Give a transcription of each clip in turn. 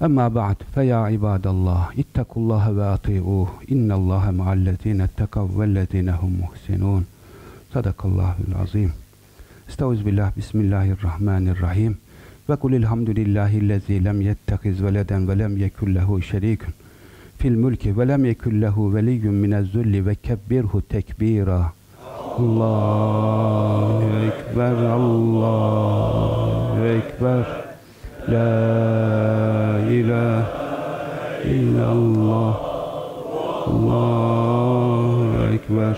Amma ba'd fe ya ibadallah ittakullaha ve ati'uh innallaha ma'allezine ettekav vellezine hum muhsinun. Sadakallahul azim. Estaizu billah bismillahirrahmanirrahim. Ve kulil hamdülillahillezî lem yettehiz veleden ve lem yekun lehu şerikun fil mülki ve lem yekun lehu veliyyun minezzulli ve kebbirhu tekbira. Allahu Ekber, Allahu Ekber. La ilahe illallah. Allahu Ekber.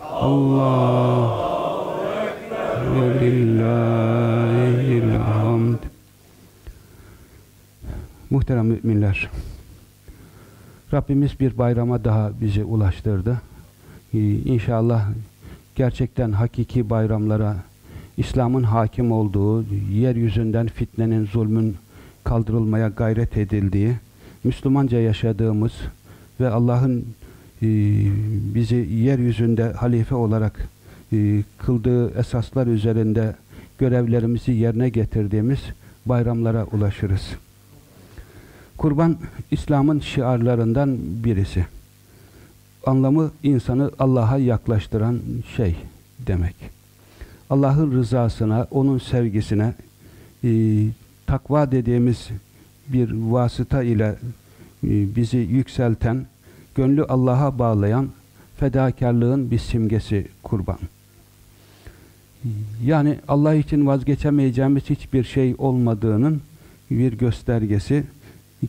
Allah ve lillahil hamd. Muhterem müminler, Rabbimiz bir bayrama daha bizi ulaştırdı. Ee, İnşallah gerçekten hakiki bayramlara, İslam'ın hakim olduğu, yeryüzünden fitnenin, zulmün kaldırılmaya gayret edildiği, Müslümanca yaşadığımız ve Allah'ın e, bizi yeryüzünde halife olarak e, kıldığı esaslar üzerinde görevlerimizi yerine getirdiğimiz bayramlara ulaşırız. Kurban, İslam'ın şiarlarından birisi. Anlamı insanı Allah'a yaklaştıran şey demek. Allah'ın rızasına, O'nun sevgisine e, takva dediğimiz bir vasıta ile e, bizi yükselten, gönlü Allah'a bağlayan fedakarlığın bir simgesi kurban. Yani Allah için vazgeçemeyeceğimiz hiçbir şey olmadığının bir göstergesi,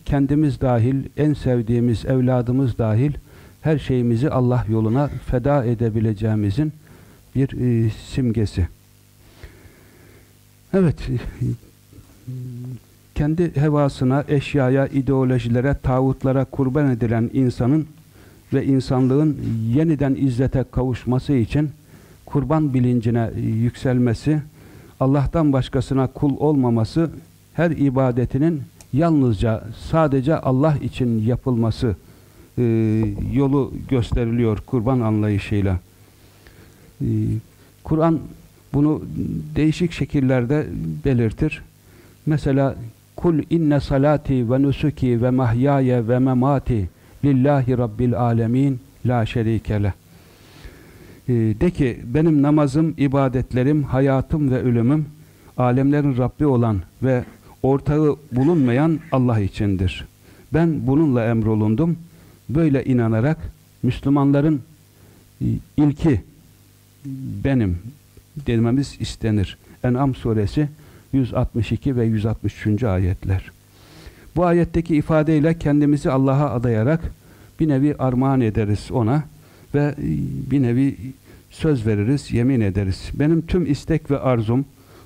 kendimiz dahil, en sevdiğimiz evladımız dahil her şeyimizi Allah yoluna feda edebileceğimizin bir e, simgesi. Evet, kendi hevasına, eşyaya, ideolojilere, tağutlara kurban edilen insanın ve insanlığın yeniden izzete kavuşması için kurban bilincine yükselmesi, Allah'tan başkasına kul olmaması, her ibadetinin yalnızca, sadece Allah için yapılması e, yolu gösteriliyor kurban anlayışıyla. E, Kur'an bunu değişik şekillerde belirtir. Mesela kul inne salati ve nusuki ve mahyaya ve memati lillahi rabbil alemin la şerike leh. E, de ki benim namazım, ibadetlerim, hayatım ve ölümüm alemlerin Rabbi olan ve ortağı bulunmayan Allah içindir. Ben bununla emrolundum. Böyle inanarak Müslümanların e, ilki benim dememiz istenir. En'am suresi 162 ve 163. ayetler. Bu ayetteki ifadeyle kendimizi Allah'a adayarak bir nevi armağan ederiz ona ve e, bir nevi söz veririz, yemin ederiz. Benim tüm istek ve arzum,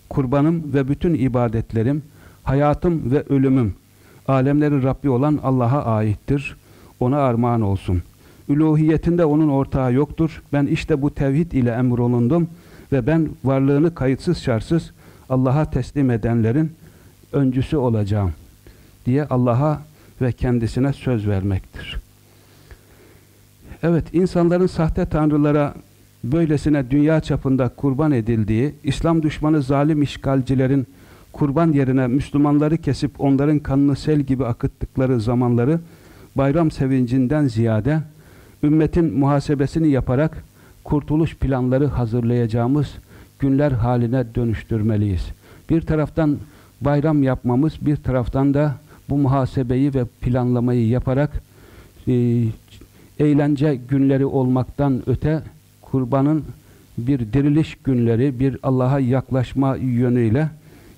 kurbanım ve bütün ibadetlerim, hayatım ve ölümüm, alemlerin Rabbi olan Allah'a aittir. Ona armağan olsun. Üluhiyetinde onun ortağı yoktur. Ben işte bu tevhid ile emrolundum ve ben varlığını kayıtsız şartsız Allah'a teslim edenlerin öncüsü olacağım diye Allah'a ve kendisine söz vermektir. Evet, insanların sahte tanrılara böylesine dünya çapında kurban edildiği, İslam düşmanı zalim işgalcilerin kurban yerine Müslümanları kesip onların kanını sel gibi akıttıkları zamanları bayram sevincinden ziyade ümmetin muhasebesini yaparak kurtuluş planları hazırlayacağımız günler haline dönüştürmeliyiz. Bir taraftan bayram yapmamız, bir taraftan da bu muhasebeyi ve planlamayı yaparak e, eğlence günleri olmaktan öte kurbanın bir diriliş günleri, bir Allah'a yaklaşma yönüyle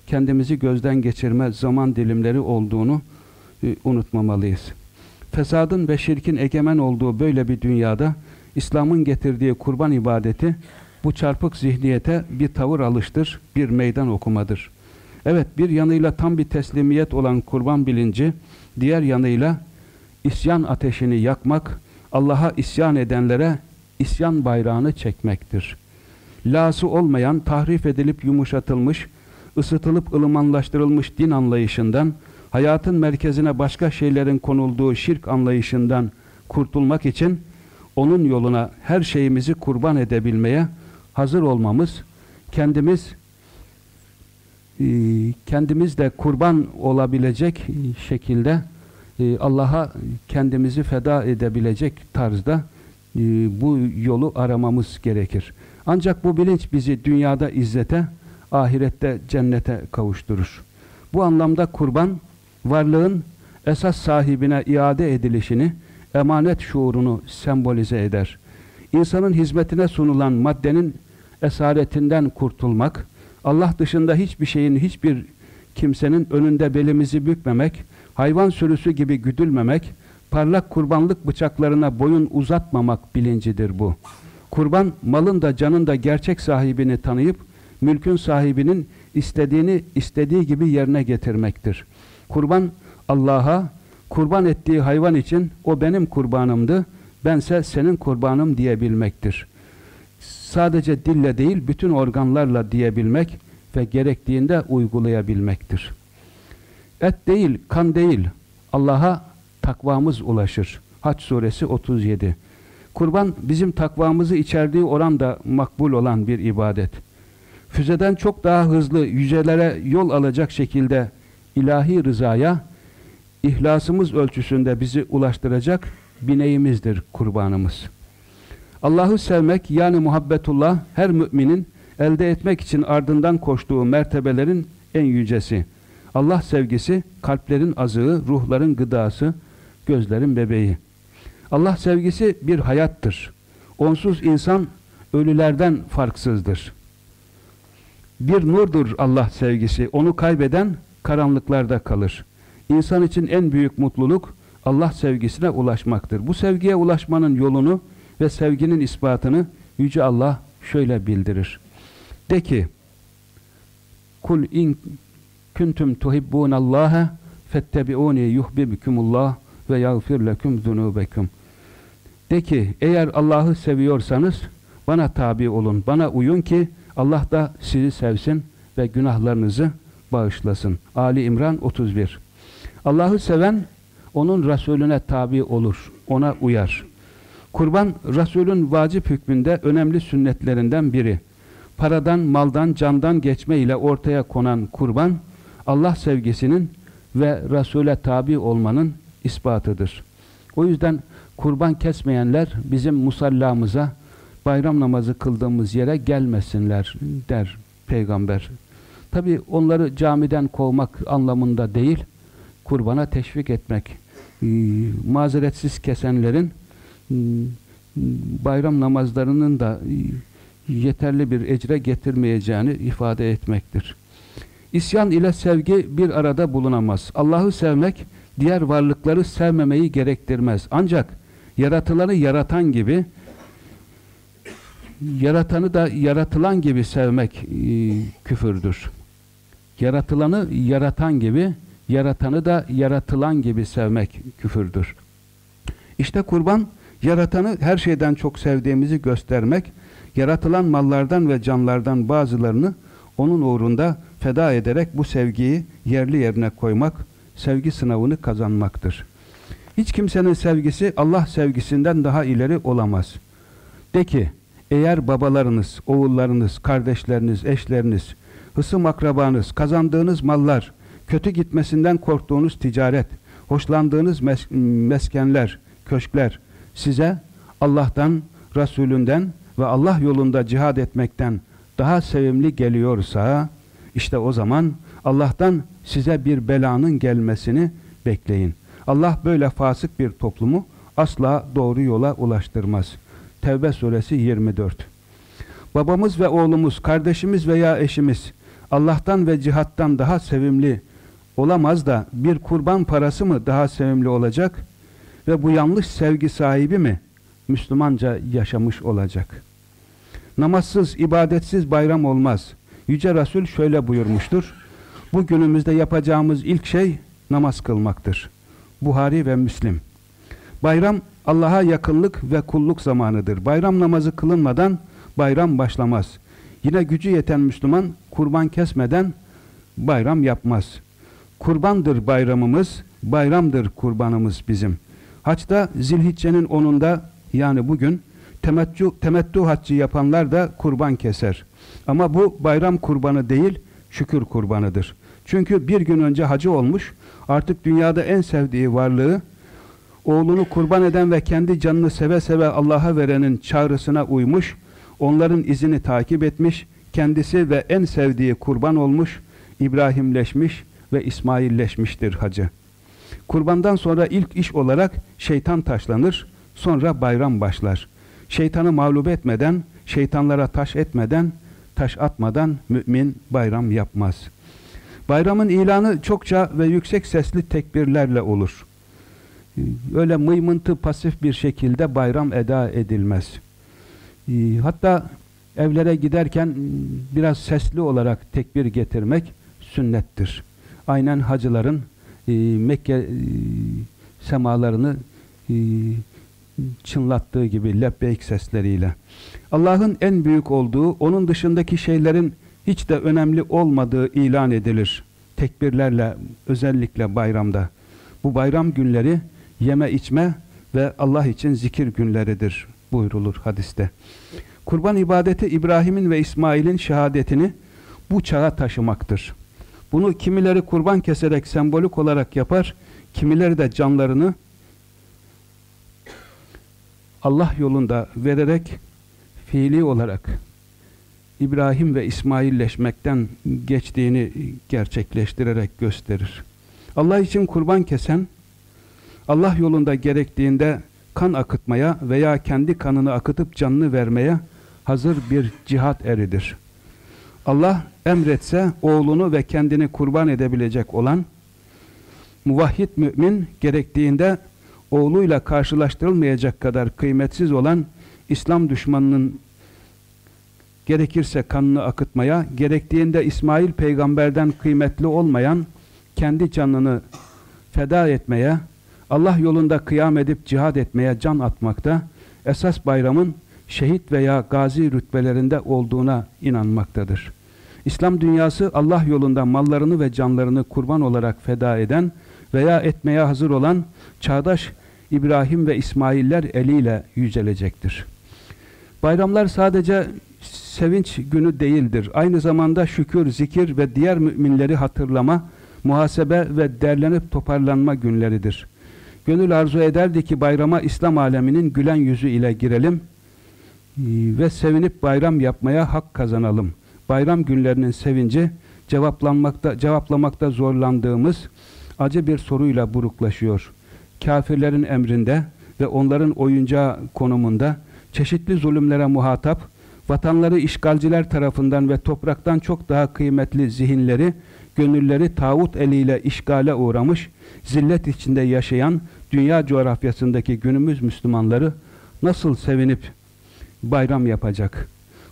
kendimizi gözden geçirme zaman dilimleri olduğunu e, unutmamalıyız. Fesadın ve şirkin egemen olduğu böyle bir dünyada İslam'ın getirdiği kurban ibadeti bu çarpık zihniyete bir tavır alıştır, bir meydan okumadır. Evet bir yanıyla tam bir teslimiyet olan kurban bilinci, diğer yanıyla isyan ateşini yakmak, Allah'a isyan edenlere isyan bayrağını çekmektir. lası olmayan, tahrif edilip yumuşatılmış, ısıtılıp ılımanlaştırılmış din anlayışından, hayatın merkezine başka şeylerin konulduğu şirk anlayışından kurtulmak için onun yoluna her şeyimizi kurban edebilmeye hazır olmamız, kendimiz e, kendimiz de kurban olabilecek şekilde e, Allah'a kendimizi feda edebilecek tarzda e, bu yolu aramamız gerekir. Ancak bu bilinç bizi dünyada izzete, ahirette cennete kavuşturur. Bu anlamda kurban, varlığın esas sahibine iade edilişini, emanet şuurunu sembolize eder. İnsanın hizmetine sunulan maddenin esaretinden kurtulmak, Allah dışında hiçbir şeyin, hiçbir kimsenin önünde belimizi bükmemek, hayvan sürüsü gibi güdülmemek, parlak kurbanlık bıçaklarına boyun uzatmamak bilincidir bu. Kurban, malın da canın da gerçek sahibini tanıyıp, mülkün sahibinin istediğini istediği gibi yerine getirmektir. Kurban, Allah'a, kurban ettiği hayvan için o benim kurbanımdı, bense senin kurbanım diyebilmektir. Sadece dille değil, bütün organlarla diyebilmek ve gerektiğinde uygulayabilmektir. Et değil, kan değil, Allah'a takvamız ulaşır. Haç suresi 37. Kurban bizim takvamızı içerdiği oranda makbul olan bir ibadet. Füzeden çok daha hızlı yücelere yol alacak şekilde ilahi rızaya ihlasımız ölçüsünde bizi ulaştıracak bineğimizdir kurbanımız. Allah'ı sevmek yani muhabbetullah her müminin elde etmek için ardından koştuğu mertebelerin en yücesi. Allah sevgisi kalplerin azığı, ruhların gıdası, gözlerin bebeği. Allah sevgisi bir hayattır. Onsuz insan ölülerden farksızdır. Bir nurdur Allah sevgisi. Onu kaybeden karanlıklarda kalır. İnsan için en büyük mutluluk Allah sevgisine ulaşmaktır. Bu sevgiye ulaşmanın yolunu ve sevginin ispatını Yüce Allah şöyle bildirir. De ki, Kul in kuntum tuhibbunallaha fettebi'uni yuhbibkumullah ve yagfir lekum zunubekum. De ki, eğer Allah'ı seviyorsanız bana tabi olun, bana uyun ki Allah da sizi sevsin ve günahlarınızı bağışlasın. Ali İmran 31 Allah'ı seven onun Resulüne tabi olur, ona uyar. Kurban, Resulün vacip hükmünde önemli sünnetlerinden biri. Paradan, maldan, candan geçme ile ortaya konan kurban, Allah sevgisinin ve Resul'e tabi olmanın ispatıdır. O yüzden kurban kesmeyenler bizim musallamıza, bayram namazı kıldığımız yere gelmesinler der Peygamber. Tabi onları camiden kovmak anlamında değil, kurbana teşvik etmek. Ee, mazeretsiz kesenlerin ıı, bayram namazlarının da ıı, yeterli bir ecre getirmeyeceğini ifade etmektir. İsyan ile sevgi bir arada bulunamaz. Allah'ı sevmek diğer varlıkları sevmemeyi gerektirmez. Ancak yaratılanı yaratan gibi yaratanı da yaratılan gibi sevmek e, küfürdür. Yaratılanı yaratan gibi yaratanı da yaratılan gibi sevmek küfürdür. İşte kurban yaratanı her şeyden çok sevdiğimizi göstermek, yaratılan mallardan ve canlardan bazılarını onun uğrunda feda ederek bu sevgiyi yerli yerine koymak, sevgi sınavını kazanmaktır. Hiç kimsenin sevgisi Allah sevgisinden daha ileri olamaz. De ki, eğer babalarınız, oğullarınız, kardeşleriniz, eşleriniz, hısım akrabanız, kazandığınız mallar, kötü gitmesinden korktuğunuz ticaret, hoşlandığınız mes meskenler, köşkler size Allah'tan, Resulünden ve Allah yolunda cihad etmekten daha sevimli geliyorsa işte o zaman Allah'tan size bir belanın gelmesini bekleyin. Allah böyle fasık bir toplumu asla doğru yola ulaştırmaz. Tevbe suresi 24 Babamız ve oğlumuz, kardeşimiz veya eşimiz Allah'tan ve cihattan daha sevimli olamaz da bir kurban parası mı daha sevimli olacak ve bu yanlış sevgi sahibi mi Müslümanca yaşamış olacak? Namazsız, ibadetsiz bayram olmaz. Yüce Resul şöyle buyurmuştur. Bu günümüzde yapacağımız ilk şey namaz kılmaktır. Buhari ve Müslim. Bayram Allah'a yakınlık ve kulluk zamanıdır. Bayram namazı kılınmadan bayram başlamaz. Yine gücü yeten Müslüman kurban kesmeden bayram yapmaz. Kurbandır bayramımız, bayramdır kurbanımız bizim. Haçta Zilhicce'nin onunda yani bugün temettü, temettü haccı yapanlar da kurban keser. Ama bu bayram kurbanı değil, şükür kurbanıdır. Çünkü bir gün önce hacı olmuş, artık dünyada en sevdiği varlığı, oğlunu kurban eden ve kendi canını seve seve Allah'a verenin çağrısına uymuş, onların izini takip etmiş, kendisi ve en sevdiği kurban olmuş, İbrahimleşmiş ve İsmailleşmiştir hacı. Kurbandan sonra ilk iş olarak şeytan taşlanır, sonra bayram başlar. Şeytanı mağlup etmeden, şeytanlara taş etmeden, taş atmadan mümin bayram yapmaz. Bayramın ilanı çokça ve yüksek sesli tekbirlerle olur. Öyle mıymıntı pasif bir şekilde bayram eda edilmez. Hatta evlere giderken biraz sesli olarak tekbir getirmek sünnettir. Aynen hacıların e, Mekke e, semalarını e, çınlattığı gibi lebbeyk sesleriyle. Allah'ın en büyük olduğu, onun dışındaki şeylerin hiç de önemli olmadığı ilan edilir. Tekbirlerle, özellikle bayramda. Bu bayram günleri yeme içme ve Allah için zikir günleridir buyrulur hadiste. Kurban ibadeti İbrahim'in ve İsmail'in şehadetini bu çağa taşımaktır. Bunu kimileri kurban keserek sembolik olarak yapar, kimileri de canlarını Allah yolunda vererek fiili olarak İbrahim ve İsmailleşmekten geçtiğini gerçekleştirerek gösterir. Allah için kurban kesen, Allah yolunda gerektiğinde kan akıtmaya veya kendi kanını akıtıp canını vermeye hazır bir cihat eridir. Allah emretse oğlunu ve kendini kurban edebilecek olan muvahhid mümin gerektiğinde oğluyla karşılaştırılmayacak kadar kıymetsiz olan İslam düşmanının gerekirse kanını akıtmaya, gerektiğinde İsmail peygamberden kıymetli olmayan kendi canını feda etmeye, Allah yolunda kıyam edip cihad etmeye can atmakta, esas bayramın şehit veya gazi rütbelerinde olduğuna inanmaktadır. İslam dünyası Allah yolunda mallarını ve canlarını kurban olarak feda eden veya etmeye hazır olan çağdaş İbrahim ve İsmailler eliyle yücelecektir. Bayramlar sadece sevinç günü değildir. Aynı zamanda şükür, zikir ve diğer müminleri hatırlama, muhasebe ve derlenip toparlanma günleridir. Gönül arzu ederdi ki bayrama İslam aleminin gülen yüzü ile girelim ve sevinip bayram yapmaya hak kazanalım. Bayram günlerinin sevinci cevaplanmakta, cevaplamakta zorlandığımız acı bir soruyla buruklaşıyor. Kafirlerin emrinde ve onların oyuncağı konumunda çeşitli zulümlere muhatap, vatanları işgalciler tarafından ve topraktan çok daha kıymetli zihinleri, gönülleri tağut eliyle işgale uğramış, zillet içinde yaşayan dünya coğrafyasındaki günümüz Müslümanları nasıl sevinip bayram yapacak?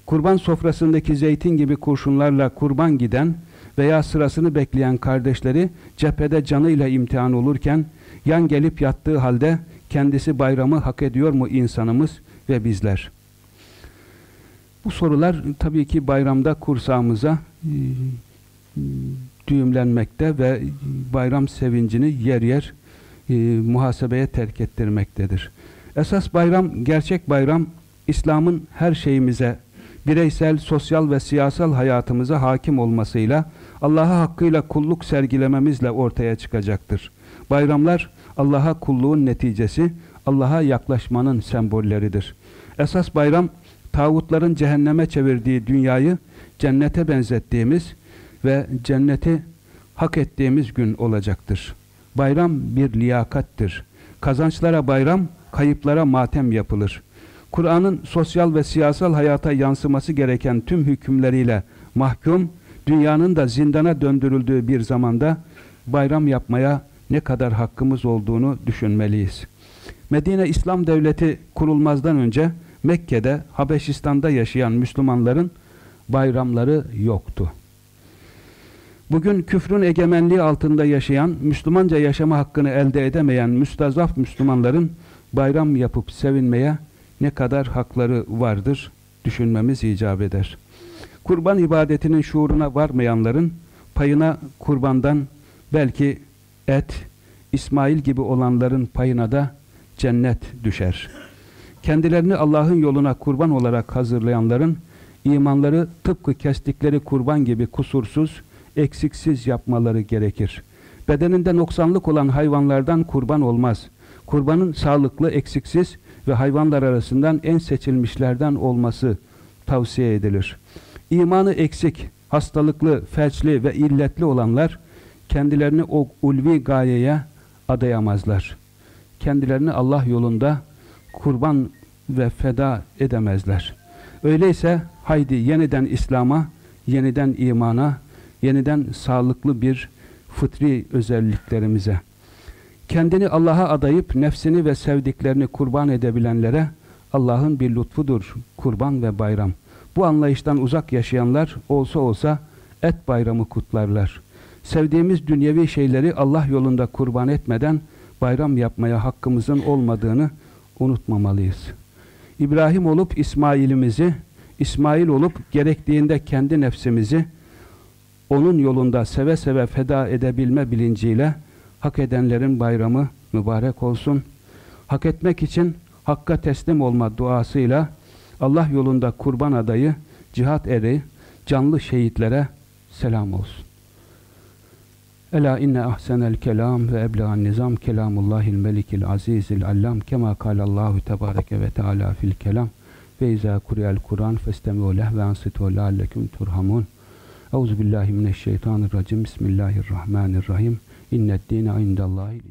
Kurban sofrasındaki zeytin gibi kurşunlarla kurban giden veya sırasını bekleyen kardeşleri cephede canıyla imtihan olurken yan gelip yattığı halde kendisi bayramı hak ediyor mu insanımız ve bizler? Bu sorular tabii ki bayramda kursağımıza e, düğümlenmekte ve bayram sevincini yer yer e, muhasebeye terk ettirmektedir. Esas bayram, gerçek bayram, İslam'ın her şeyimize, bireysel, sosyal ve siyasal hayatımıza hakim olmasıyla Allah'a hakkıyla kulluk sergilememizle ortaya çıkacaktır. Bayramlar Allah'a kulluğun neticesi, Allah'a yaklaşmanın sembolleridir. Esas bayram, tağutların cehenneme çevirdiği dünyayı cennete benzettiğimiz ve cenneti hak ettiğimiz gün olacaktır. Bayram bir liyakattir. Kazançlara bayram, kayıplara matem yapılır. Kur'an'ın sosyal ve siyasal hayata yansıması gereken tüm hükümleriyle mahkum, dünyanın da zindana döndürüldüğü bir zamanda bayram yapmaya ne kadar hakkımız olduğunu düşünmeliyiz. Medine İslam Devleti kurulmazdan önce Mekke'de, Habeşistan'da yaşayan Müslümanların bayramları yoktu. Bugün küfrün egemenliği altında yaşayan, Müslümanca yaşama hakkını elde edemeyen müstazaf Müslümanların bayram yapıp sevinmeye ne kadar hakları vardır düşünmemiz icap eder. Kurban ibadetinin şuuruna varmayanların payına kurbandan belki et, İsmail gibi olanların payına da cennet düşer. Kendilerini Allah'ın yoluna kurban olarak hazırlayanların imanları tıpkı kestikleri kurban gibi kusursuz, eksiksiz yapmaları gerekir. Bedeninde noksanlık olan hayvanlardan kurban olmaz. Kurbanın sağlıklı, eksiksiz ve hayvanlar arasından en seçilmişlerden olması tavsiye edilir. İmanı eksik, hastalıklı, felçli ve illetli olanlar kendilerini o ulvi gayeye adayamazlar. Kendilerini Allah yolunda kurban ve feda edemezler. Öyleyse haydi yeniden İslam'a, yeniden imana, yeniden sağlıklı bir fıtri özelliklerimize. Kendini Allah'a adayıp nefsini ve sevdiklerini kurban edebilenlere Allah'ın bir lütfudur kurban ve bayram. Bu anlayıştan uzak yaşayanlar olsa olsa et bayramı kutlarlar. Sevdiğimiz dünyevi şeyleri Allah yolunda kurban etmeden bayram yapmaya hakkımızın olmadığını unutmamalıyız. İbrahim olup İsmail'imizi, İsmail olup gerektiğinde kendi nefsimizi onun yolunda seve seve feda edebilme bilinciyle hak edenlerin bayramı mübarek olsun. Hak etmek için hakka teslim olma duasıyla Allah yolunda kurban adayı, cihat eri, canlı şehitlere selam olsun. Ela inne ahsenel kelam ve ebla'n nizam kelamullahil melikil azizil allam kema kalallahu tebareke ve teala fil kelam ve izâ kuriyel Kur'an festemi'u leh ve ansitu leallekum turhamun. Euzu billahi mineşşeytanirracim. Bismillahirrahmanirrahim. İnned dîne indallâhil